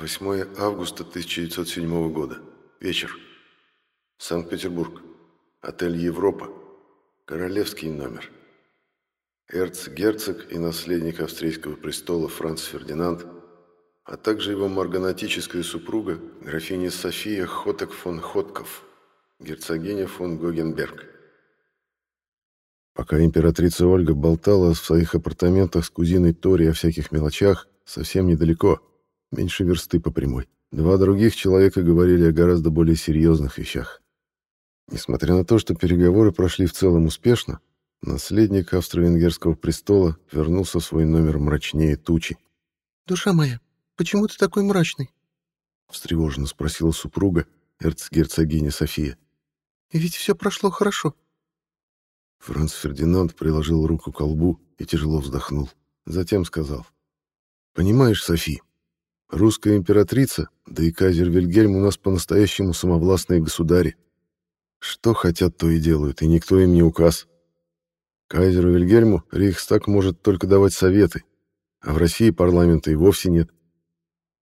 8 августа 1907 года. Вечер. Санкт-Петербург. Отель «Европа». Королевский номер. Эрцгерцог и наследник австрийского престола Франц Фердинанд, а также его марганатическая супруга, графиня София Хотек фон Хотков, герцогиня фон Гогенберг. Пока императрица Ольга болтала в своих апартаментах с кузиной Тори о всяких мелочах, совсем недалеко, меньше версты по прямой, два других человека говорили о гораздо более серьезных вещах. Несмотря на то, что переговоры прошли в целом успешно, наследник австро-венгерского престола вернулся в свой номер мрачнее тучи. «Душа моя, почему ты такой мрачный?» — встревоженно спросила супруга, эрцгерцогиня София. «И ведь все прошло хорошо». Франц Фердинанд приложил руку к лбу и тяжело вздохнул. Затем сказал. «Понимаешь, Софи, русская императрица, да и кайзер Вильгельм у нас по-настоящему самовластные государи. Что хотят, то и делают, и никто им не указ. Кайзеру Вильгельму Рейхстаг может только давать советы, а в России парламента и вовсе нет.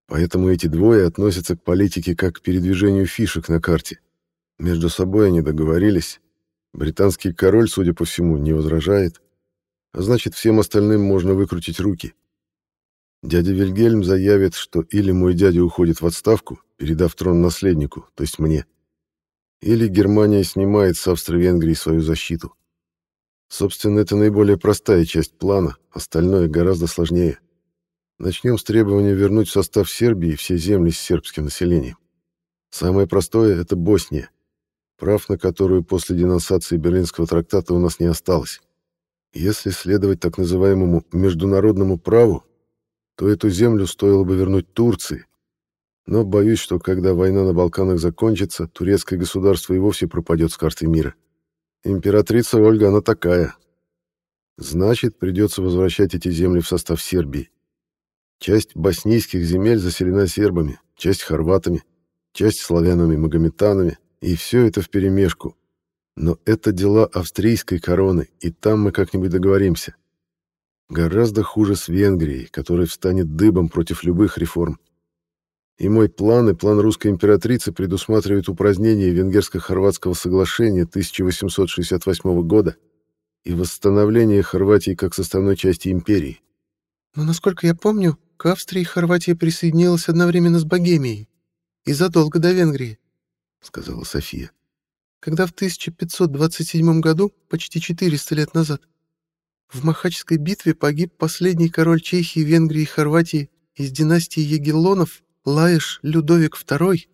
Поэтому эти двое относятся к политике как к передвижению фишек на карте. Между собой они договорились. Британский король, судя по всему, не возражает. А значит, всем остальным можно выкрутить руки. Дядя Вильгельм заявит, что или мой дядя уходит в отставку, передав трон наследнику, то есть мне, или Германия снимает с Австро-Венгрии свою защиту. Собственно, это наиболее простая часть плана, остальное гораздо сложнее. Начнем с требования вернуть в состав Сербии все земли с сербским населением. Самое простое — это Босния, прав на которую после денонсации Берлинского трактата у нас не осталось. Если следовать так называемому международному праву, то эту землю стоило бы вернуть Турции. Но боюсь, что когда война на Балканах закончится, турецкое государство и вовсе пропадет с карты мира. Императрица Ольга, она такая. Значит, придется возвращать эти земли в состав Сербии. Часть боснийских земель заселена сербами, часть хорватами, часть славянами-магометанами, и все это вперемешку. Но это дела австрийской короны, и там мы как-нибудь договоримся. Гораздо хуже с Венгрией, которая встанет дыбом против любых реформ. И мой план и план русской императрицы предусматривают упразднение Венгерско-хорватского соглашения 1868 года и восстановление Хорватии как составной части империи. Но, насколько я помню, к Австрии Хорватия присоединилась одновременно с Богемией и задолго до Венгрии, — сказала София. Когда в 1527 году, почти 400 лет назад, в Махачской битве погиб последний король Чехии, Венгрии и Хорватии из династии Егеллонов Лаиш Людовик II,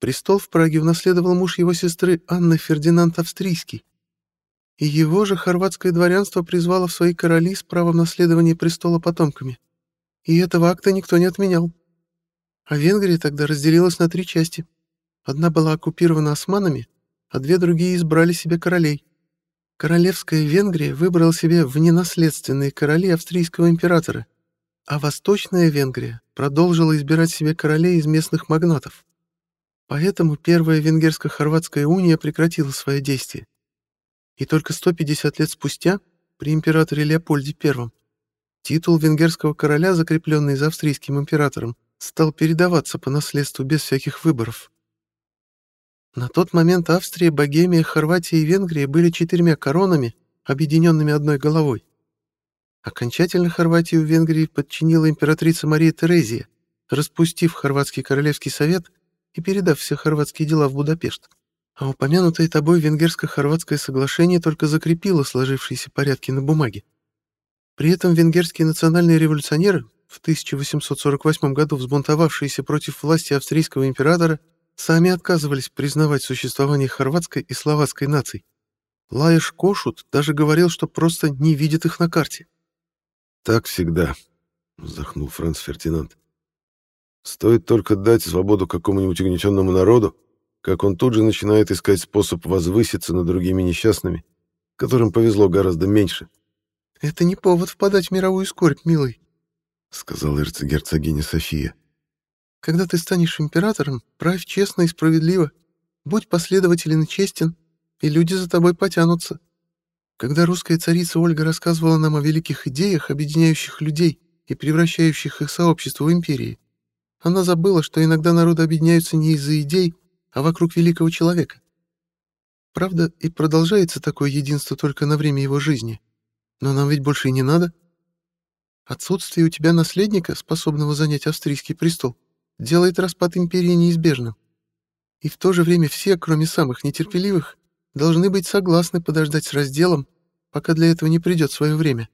престол в Праге унаследовал муж его сестры Анны Фердинанд Австрийский. И его же хорватское дворянство призвало в свои короли с правом наследования престола потомками. И этого акта никто не отменял. А Венгрия тогда разделилась на три части. Одна была оккупирована османами, а две другие избрали себе королей. Королевская Венгрия выбрала себе вненаследственные короли австрийского императора, а Восточная Венгрия продолжила избирать себе королей из местных магнатов. Поэтому Первая Венгерско-Хорватская уния прекратила свои действия. И только 150 лет спустя, при императоре Леопольде I, титул венгерского короля, закрепленный за австрийским императором, стал передаваться по наследству без всяких выборов. На тот момент Австрия, Богемия, Хорватия и Венгрия были четырьмя коронами, объединенными одной головой. Окончательно Хорватию в Венгрии подчинила императрица Мария Терезия, распустив Хорватский Королевский Совет и передав все хорватские дела в Будапешт. А упомянутое тобой Венгерско-Хорватское соглашение только закрепило сложившиеся порядки на бумаге. При этом венгерские национальные революционеры, в 1848 году взбунтовавшиеся против власти австрийского императора, сами отказывались признавать существование хорватской и словацкой наций. Лаеш Кошут даже говорил, что просто не видит их на карте. «Так всегда», — вздохнул Франц Фердинанд. «Стоит только дать свободу какому-нибудь угнетенному народу, как он тут же начинает искать способ возвыситься над другими несчастными, которым повезло гораздо меньше». «Это не повод впадать в мировую скорбь, милый», — сказала эрцгерцогиня София. «Когда ты станешь императором, правь честно и справедливо, будь последователен и честен, и люди за тобой потянутся. Когда русская царица Ольга рассказывала нам о великих идеях, объединяющих людей и превращающих их сообщество в империи, Она забыла, что иногда народы объединяются не из-за идей, а вокруг великого человека. Правда, и продолжается такое единство только на время его жизни. Но нам ведь больше и не надо. Отсутствие у тебя наследника, способного занять австрийский престол, делает распад империи неизбежным. И в то же время все, кроме самых нетерпеливых, должны быть согласны подождать с разделом, пока для этого не придет свое время.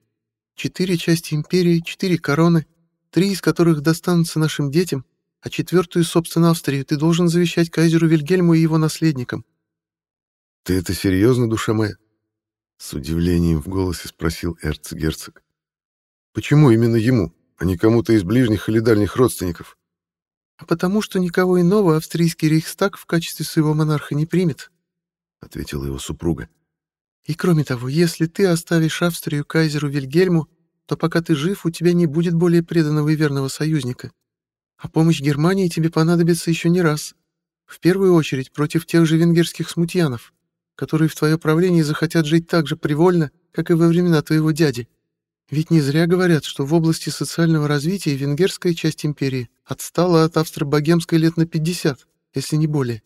Четыре части империи, четыре короны, три из которых достанутся нашим детям, а четвертую, собственно, Австрию ты должен завещать кайзеру Вильгельму и его наследникам. «Ты это серьезно, душа моя?» С удивлением в голосе спросил эрцгерцог. «Почему именно ему, а не кому-то из ближних или дальних родственников?» «А потому что никого иного австрийский рейхстаг в качестве своего монарха не примет», — ответила его супруга. «И кроме того, если ты оставишь Австрию кайзеру Вильгельму, то пока ты жив, у тебя не будет более преданного и верного союзника. А помощь Германии тебе понадобится еще не раз. В первую очередь против тех же венгерских смутьянов, которые в твое правление захотят жить так же привольно, как и во времена твоего дяди. Ведь не зря говорят, что в области социального развития венгерская часть империи отстала от австро-богемской лет на 50, если не более.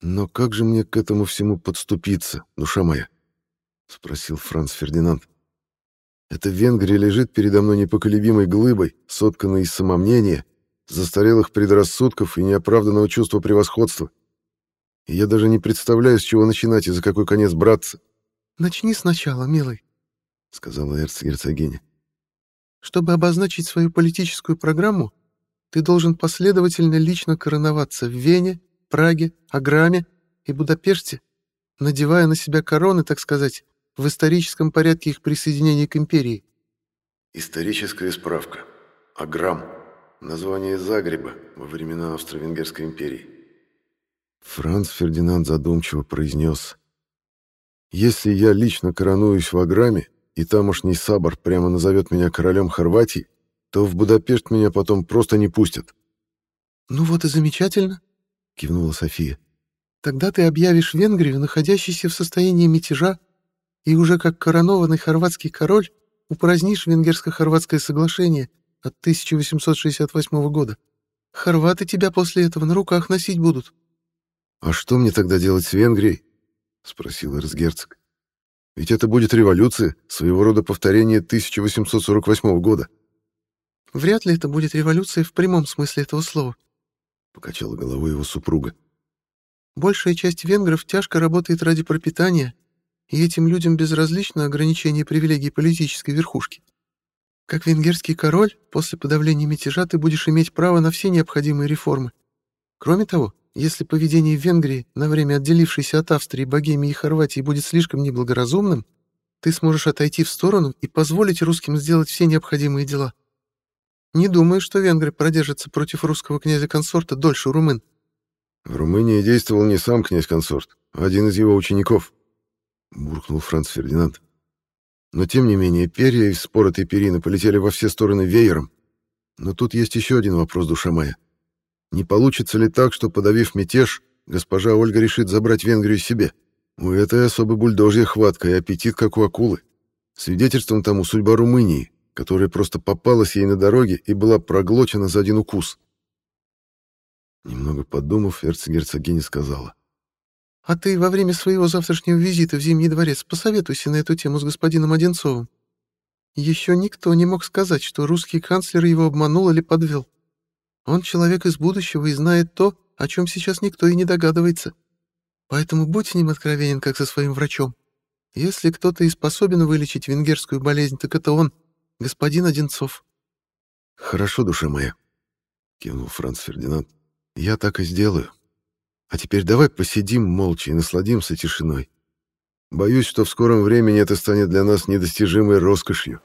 «Но как же мне к этому всему подступиться, душа моя?» — спросил Франц Фердинанд. «Эта Венгрия лежит передо мной непоколебимой глыбой, сотканной из самомнения, застарелых предрассудков и неоправданного чувства превосходства. И я даже не представляю, с чего начинать и за какой конец браться». «Начни сначала, милый», — сказала эрцгерцогиня. «Чтобы обозначить свою политическую программу, ты должен последовательно лично короноваться в Вене, Праге, Аграме и Будапеште, надевая на себя короны, так сказать, в историческом порядке их присоединения к империи. Историческая справка. Аграм. Название Загреба во времена Австро-Венгерской империи. Франц Фердинанд задумчиво произнес. «Если я лично коронуюсь в Аграме, и тамошний сабор прямо назовет меня королем Хорватии, то в Будапешт меня потом просто не пустят». «Ну вот и замечательно кивнула София. Тогда ты объявишь Венгрию, находящейся в состоянии мятежа, и уже как коронованный хорватский король упразднишь венгерско-хорватское соглашение от 1868 года. Хорваты тебя после этого на руках носить будут. — А что мне тогда делать с Венгрией? — спросил эрцгерцог. — Ведь это будет революция, своего рода повторение 1848 года. — Вряд ли это будет революция в прямом смысле этого слова, — покачала головой его супруга. «Большая часть венгров тяжко работает ради пропитания, и этим людям безразлично ограничение привилегий политической верхушки. Как венгерский король, после подавления мятежа ты будешь иметь право на все необходимые реформы. Кроме того, если поведение в Венгрии, на время отделившейся от Австрии, Богемии и Хорватии, будет слишком неблагоразумным, ты сможешь отойти в сторону и позволить русским сделать все необходимые дела. Не думаю, что венгры продержатся против русского князя-консорта дольше румын. В Румынии действовал не сам князь-консорт, а один из его учеников, буркнул Франц Фердинанд. Но тем не менее, перья из споротой перины полетели во все стороны веером. Но тут есть еще один вопрос, душа моя. Не получится ли так, что, подавив мятеж, госпожа Ольга решит забрать Венгрию себе? У этой особо бульдожья хватка и аппетит, как у акулы. Свидетельством тому судьба Румынии, которая просто попалась ей на дороге и была проглочена за один укус. Немного подумав, эрцгерцогиня сказала. «А ты во время своего завтрашнего визита в Зимний дворец посоветуйся на эту тему с господином Одинцовым. Еще никто не мог сказать, что русский канцлер его обманул или подвел. Он человек из будущего и знает то, о чем сейчас никто и не догадывается. Поэтому будь с ним откровенен, как со своим врачом. Если кто-то и способен вылечить венгерскую болезнь, так это он — господин Одинцов. Хорошо, душа моя, кивнул Франц Фердинанд. Я так и сделаю. А теперь давай посидим молча и насладимся тишиной. Боюсь, что в скором времени это станет для нас недостижимой роскошью.